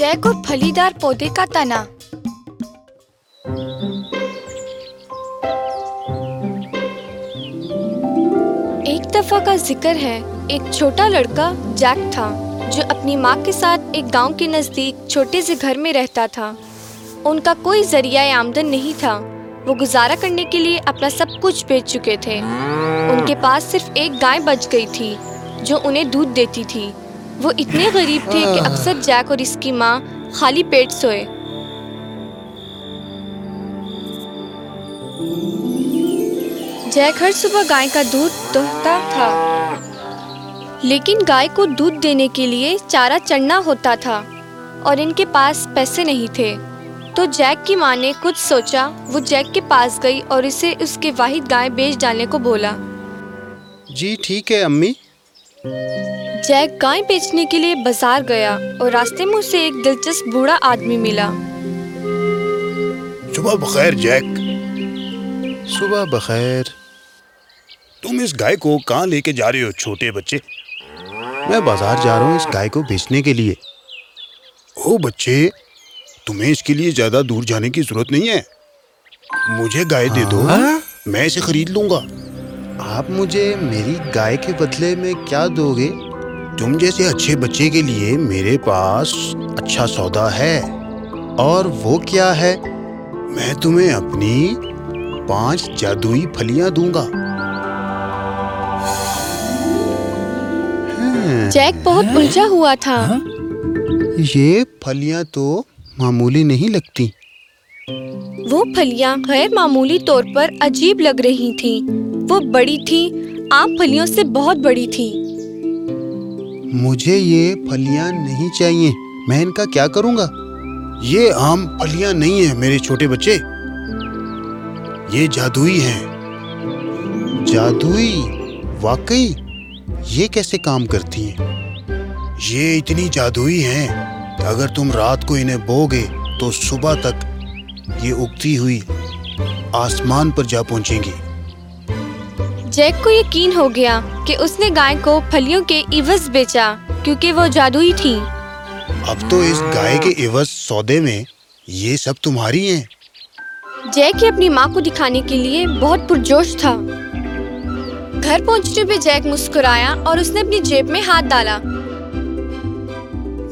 جے کو پھلی دار پودے کا تنا۔ ایک دفعہ کا ذکر ہے، ایک چھوٹا لڑکا جیک تھا، جو اپنی ماں کے ساتھ ایک گاؤں کے نزدیک چھوٹے سے گھر میں رہتا تھا۔ ان کا کوئی ذریعہ آمدن نہیں تھا۔ وہ گزارا کرنے کے لیے اپنا سب کچھ بیچ چکے تھے۔ ان کے پاس صرف ایک گائے بچ گئی تھی، جو انہیں دودھ دیتی تھی۔ وہ اتنے غریب تھے کہ اکثر جیک اور اس کی ماں خالی پیٹ سوئے۔ جیک ہر صبح گائے کا دودھ دوہتا تھا۔ لیکن گائے کو دودھ دینے کے لیے چارہ چڑھنا ہوتا تھا اور ان کے پاس پیسے نہیں تھے۔ تو جیک کی ماں نے کچھ سوچا وہ جیک کے پاس گئی اور اسے اس کے واحد گائے بیچ ڈالنے کو بولا۔ جی ٹھیک ہے امی۔ جیک گائے بیچنے کے لیے بازار گیا اور راستے میں اسے ایک دلچسپ بوڑھا آدمی ملا صبح بخیر جیک صبح بخیر تم اس گائے کو کہاں لے کے جا رہے ہو چھوٹے بچے میں بازار جا رہا ہوں اس گائے کو بیچنے کے لیے او بچے تمہیں اس کے لیے زیادہ دور جانے کی ضرورت نہیں ہے مجھے گائے دے دو میں اسے خرید لوں گا آپ مجھے میری گائے کے بدلے میں کیا دو گے تم جیسے اچھے بچے کے لیے میرے پاس اچھا سودا ہے اور وہ کیا ہے؟ میں تمہیں اپنی پانچ جادوئی پھلیاں دوں گا۔ جیک بہت الجھا ہوا تھا۔ یہ پھلیاں تو معمولی نہیں لگتی۔ وہ پھلیاں غیر معمولی طور پر عجیب لگ رہی تھیں۔ وہ بڑی تھی عام پھلیوں سے بہت بڑی تھی مجھے یہ پھلیاں نہیں چاہیے۔ میں ان کا کیا کروں گا؟ یہ عام پھلیاں نہیں ہیں میرے چھوٹے بچے۔ یہ جادوئی ہیں۔ جادوئی؟ واقعی؟ یہ کیسے کام کرتی ہیں؟ یہ اتنی جادوئی ہیں کہ اگر تم رات کو انہیں بو گے تو صبح تک یہ اگتی ہوئی آسمان پر جا پہنچیں گی۔ جیک کو یقین ہو گیا کہ اس نے گائے کو پھلیوں کے عوض بیچا کیونکہ وہ جادوئی تھی۔ اب تو اس گائے کے عوض سودے میں یہ سب تمہاری ہیں۔ جیک اپنی ماں کو دکھانے کے لیے بہت پرجوش تھا۔ گھر پہنچنے پہ جیک مسکرایا اور اس نے اپنی جیب میں ہاتھ ڈالا۔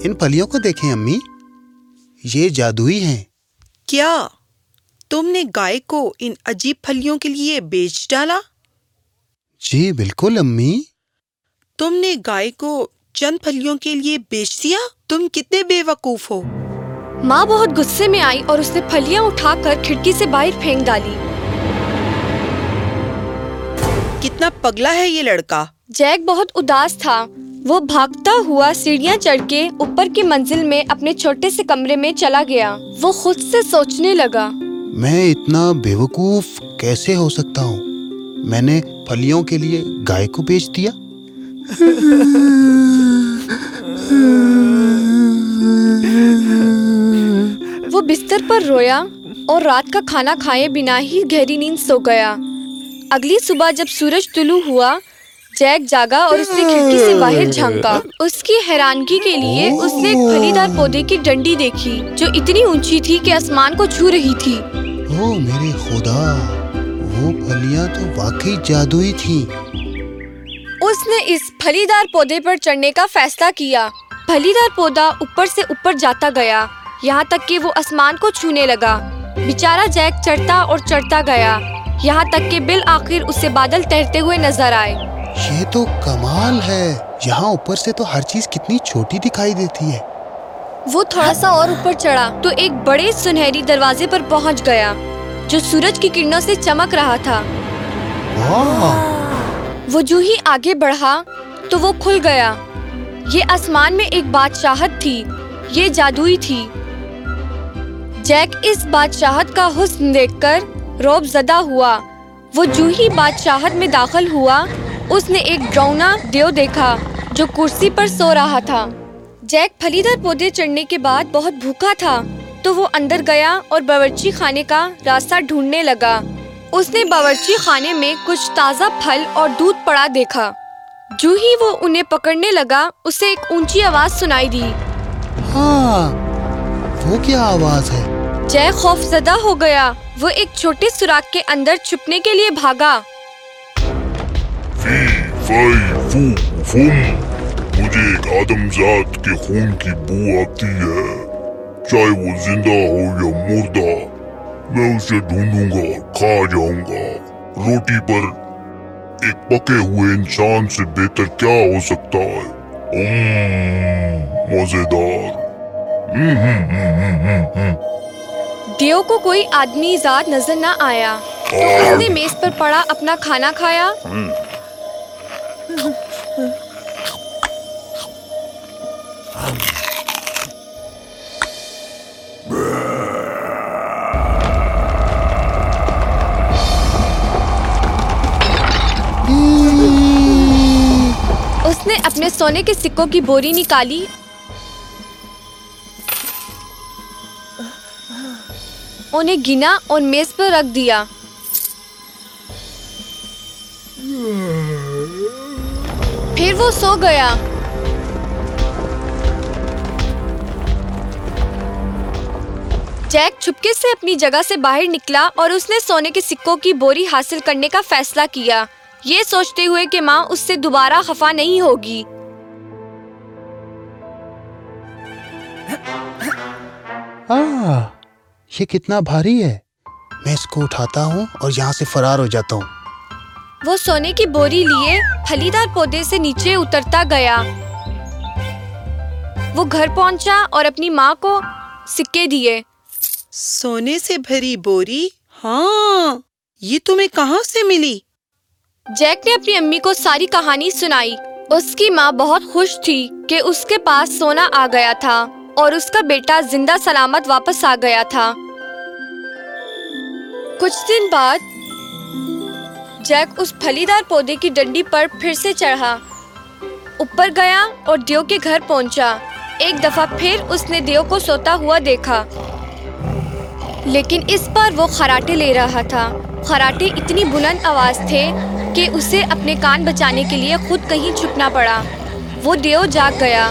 ان پھلیوں کو دیکھیں امی یہ جادوئی ہیں۔ کیا تم نے گائے کو ان عجیب پھلیوں کے لیے بیچ ڈالا؟ جی بالکل امی۔ تم نے گائے کو چند پھلیوں کے لیے بیچ دیا؟ تم کتنے بے وقوف ہو۔ ماں بہت غصے میں آئی اور اس نے پھلیاں اٹھا کر کھڑکی سے باہر پھینک ڈالی۔ کتنا پگلا ہے یہ لڑکا۔ جیک بہت اداس تھا۔ وہ بھاگتا ہوا سیڑھیاں چڑھ کے اوپر کی منزل میں اپنے چھوٹے سے کمرے میں چلا گیا۔ وہ خود سے سوچنے لگا۔ میں اتنا بے وقوف کیسے ہو سکتا ہوں؟ میں نے پھلیوں کے لیے گائے کو بیچ دیا؟ وہ بستر پر رویا اور رات کا کھانا کھائے بنا ہی گہری نیند سو گیا۔ اگلی صبح جب سورج طلوع ہوا جیک جاگا اور اس نے کھڑکی سے باہر جھانکا۔ اس کی حیرانگی کے لیے اس نے ایک پھلی دار پودے کی ڈنڈی دیکھی جو اتنی اونچی تھی کہ آسمان کو چھو رہی تھی۔ او میرے خدا! پھلیاں تو واقعی جادوئی تھیں اس نے اس پھلی دار پودے پر چڑھنے کا فیصلہ کیا۔ پھلی دار پودا اوپر سے اوپر جاتا گیا۔ یہاں تک کہ وہ آسمان کو چھونے لگا۔ بیچارہ جیک چڑھتا اور چڑھتا گیا۔ یہاں تک کہ بالآخر اسے بادل تیرتے ہوئے نظر آئے۔ یہ تو کمال ہے۔ یہاں اوپر سے تو ہر چیز کتنی چھوٹی دکھائی دیتی ہے۔ وہ تھوڑا سا اور اوپر چڑھا تو ایک بڑے سنہری دروازے پر پہنچ گیا جو سورج کی کرنوں سے چمک رہا تھا۔ وہ جو ہی آگے بڑھا تو وہ کھل گیا۔ یہ آسمان میں ایک بادشاہت تھی، یہ جادوئی تھی۔ جیک اس بادشاہت کا حسن دیکھ کر روب زدہ ہوا۔ وہ جو ہی بادشاہت میں داخل ہوا، اس نے ایک ڈرونا دیو دیکھا جو کرسی پر سو رہا تھا۔ جیک پھلی دار پودے چڑھنے کے بعد بہت بھوکا تھا تو وہ اندر گیا اور باورچی خانے کا راستہ ڈھونڈنے لگا۔ اس نے باورچی خانے میں کچھ تازہ پھل اور دودھ پڑا دیکھا۔ جو ہی وہ انہیں پکڑنے لگا اسے ایک اونچی آواز سنائی دی۔ ہاں وہ کیا آواز ہے؟ جے خوف زدہ ہو گیا وہ ایک چھوٹے سوراخ کے اندر چھپنے کے لیے بھاگا۔ فی فائی فو فم مجھے ایک آدم ذات کے خون کی بو آتی ہے چاہے وہ زندہ ہو یا مردہ۔ میں اسے ڈھونڈوں گا اور کھا جاؤں گا روٹی پر ایک پکے ہوئے انسان سے بہتر کیا ہو سکتا ہے مزیدار دیو کو کوئی آدمی ذات نظر نہ آیا تو اس نے میز پر پڑا اپنا کھانا کھایا نے سونے کے سکوں کی بوری نکالی۔ انہیں گنا اور میز پر رکھ دیا۔ پھر وہ سو گیا۔ جیک چھپکے سے اپنی جگہ سے باہر نکلا اور اس نے سونے کے سکوں کی بوری حاصل کرنے کا فیصلہ کیا۔ یہ سوچتے ہوئے کہ ماں اس سے دوبارہ خفا نہیں ہوگی۔ آہ یہ کتنا بھاری ہے۔ میں اس کو اٹھاتا ہوں اور یہاں سے فرار ہو جاتا ہوں۔ وہ سونے کی بوری لیے پھلیدار پودے سے نیچے اترتا گیا۔ وہ گھر پہنچا اور اپنی ماں کو سکے دیے۔ سونے سے بھری بوری؟ ہاں یہ تمہیں کہاں سے ملی؟ جیک نے اپنی امی کو ساری کہانی سنائی۔ اس کی ماں بہت خوش تھی کہ اس کے پاس سونا آ گیا تھا۔ اور اس کا بیٹا زندہ سلامت واپس آ گیا تھا۔ کچھ دن بعد، جیک اس پھلیدار پودے کی ڈنڈی پر پھر سے چڑھا۔ اوپر گیا اور دیو کے گھر پہنچا۔ ایک دفعہ پھر اس نے دیو کو سوتا ہوا دیکھا۔ لیکن اس بار وہ خراٹے لے رہا تھا۔ خراٹے اتنی بلند آواز تھے کہ اسے اپنے کان بچانے کے لیے خود کہیں چھپنا پڑا۔ وہ دیو جاگ گیا۔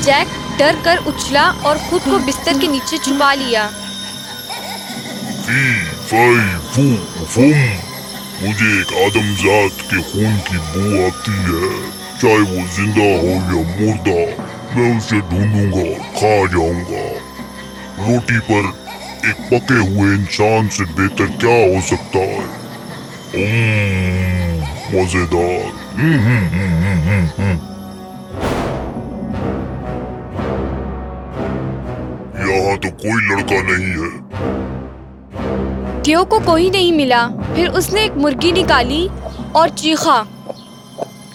جیک ڈر کر اچھلا اور خود کو بستر کے نیچے چھپا لیا۔ فی فائی، فو فم مجھے ایک آدم ذات کے خون کی بو آتی ہے۔ چاہے وہ زندہ ہو یا مردہ، میں اسے ڈھونڈوں گا اور کھا جاؤں گا۔ روٹی پر ایک پکے ہوئے انسان سے بہتر کیا ہو سکتا ہے؟ مزیدار۔ تو کوئی لڑکا نہیں ہے۔ دیو کو کوئی نہیں ملا۔ پھر اس نے ایک مرغی نکالی اور چیخا۔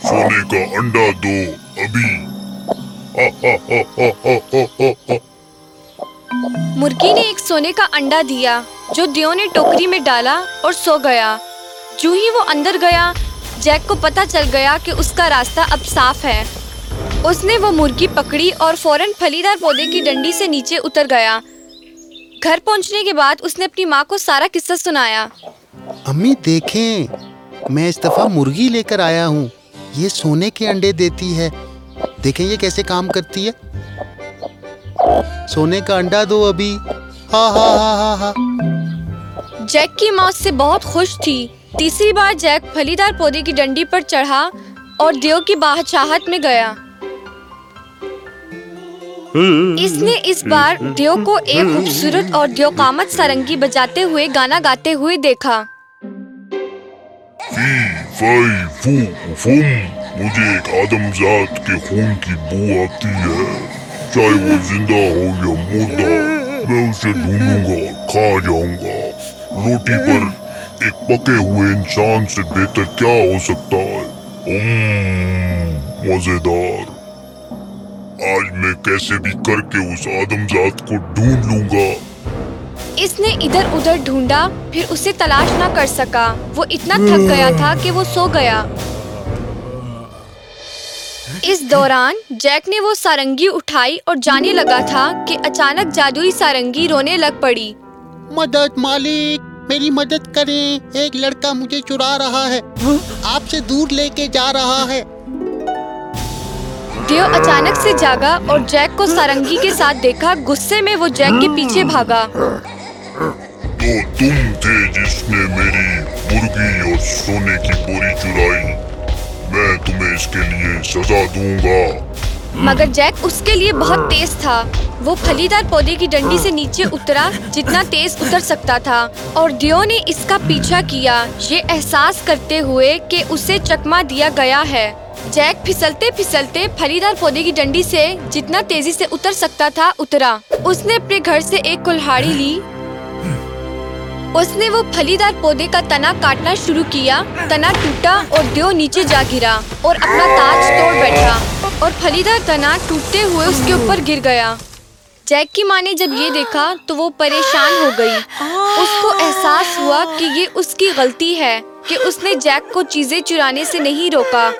سونے کا انڈا دو ابھی۔ مرغی نے ایک سونے کا انڈا دیا جو دیو نے ٹوکری میں ڈالا اور سو گیا۔ جو ہی وہ اندر گیا جیک کو پتا چل گیا کہ اس کا راستہ اب صاف ہے۔ اس نے وہ مرغی پکڑی اور فوراً پھلیدار پودے کی ڈنڈی سے نیچے اتر گیا۔ گھر پہنچنے کے بعد اس نے اپنی ماں کو سارا قصہ سنایا۔ امی دیکھیں میں اس دفعہ مرغی لے کر آیا ہوں۔ یہ سونے کے انڈے دیتی ہے۔ دیکھیں یہ کیسے کام کرتی ہے۔ سونے کا انڈا دو ابھی۔ ہاں ہاں ہاں ہاں ہاں جیک کی ماں اس سے بہت خوش تھی۔ تیسری بار جیک پھلیدار پودے کی ڈنڈی پر چڑھا اور دیو کی باہ چاہت میں گیا۔ اس نے اس بار دیو کو ایک خوبصورت اور دیو قامت سارنگی بجاتے ہوئے گانا گاتے ہوئے دیکھا۔ فی فائی فو فم مجھے ایک آدم ذات کے خون کی بو آتی ہے۔ چاہے وہ زندہ ہو یا مردہ، میں اسے ڈھونڈوں گا کھا جاؤں گا۔ روٹی پر ایک پکے ہوئے انسان سے بہتر کیا ہو سکتا ہے؟ مزیدار۔ آج میں کیسے بھی کر کے اس آدم ذات کو ڈھونڈ لوں گا۔ اس نے ادھر ادھر ڈھونڈا پھر اسے تلاش نہ کر سکا۔ وہ اتنا تھک گیا تھا کہ وہ سو گیا۔ اس دوران جیک نے وہ سارنگی اٹھائی اور جانے لگا تھا کہ اچانک جادوئی سارنگی رونے لگ پڑی۔ مدد مالک میری مدد کریں۔ ایک لڑکا مجھے چرا رہا ہے۔ آپ سے دور لے کے جا رہا ہے۔ دیو اچانک سے جاگا اور جیک کو سارنگی کے ساتھ دیکھا غصے میں وہ جیک کے پیچھے بھاگا۔ تو تم تھے جس نے میری مرغی اور سونے کی بوری چرائی۔ میں تمہیں اس کے لیے سزا دوں گا۔ مگر جیک اس کے لیے بہت تیز تھا۔ وہ پھلیدار پودے کی ڈنڈی سے نیچے اترا جتنا تیز اتر سکتا تھا۔ اور دیو نے اس کا پیچھا کیا۔ یہ احساس کرتے ہوئے کہ اسے چکما دیا گیا ہے۔ جیک پھسلتے پھسلتے پھلیدار پودے کی ڈنڈی سے جتنا تیزی سے اتر سکتا تھا اترا۔ اس نے اپنے گھر سے ایک کلہاڑی لی۔ اس نے وہ پھلیدار پودے کا تنا کاٹنا شروع کیا۔ تنا ٹوٹا اور دیو نیچے جا گرا اور اپنا تاج توڑ بیٹھا اور پھلیدار تنا ٹوٹتے ہوئے اس کے اوپر گر گیا۔ جیک کی ماں نے جب یہ دیکھا تو وہ پریشان ہو گئی۔ اس کو احساس ہوا کہ یہ اس کی غلطی ہے کہ اس نے جیک کو چیزیں چرانے سے نہیں روکا۔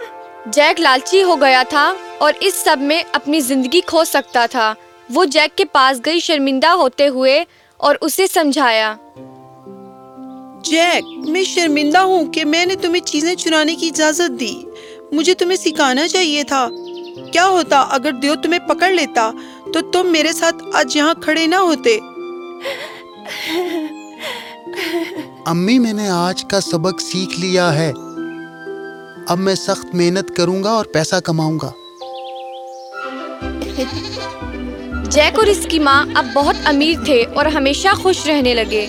جیک لالچی ہو گیا تھا اور اس سب میں اپنی زندگی کھو سکتا تھا۔ وہ جیک کے پاس گئی شرمندہ ہوتے ہوئے اور اسے سمجھایا۔ جیک میں شرمندہ ہوں کہ میں نے تمہیں چیزیں چرانے کی اجازت دی۔ مجھے تمہیں سکھانا چاہیے تھا۔ کیا ہوتا اگر دیو تمہیں پکڑ لیتا تو تم میرے ساتھ آج یہاں کھڑے نہ ہوتے۔ امی میں نے آج کا سبق سیکھ لیا ہے۔ اب میں سخت محنت کروں گا اور پیسہ کماؤں گا۔ جیک اور اس کی ماں اب بہت امیر تھے اور ہمیشہ خوش رہنے لگے۔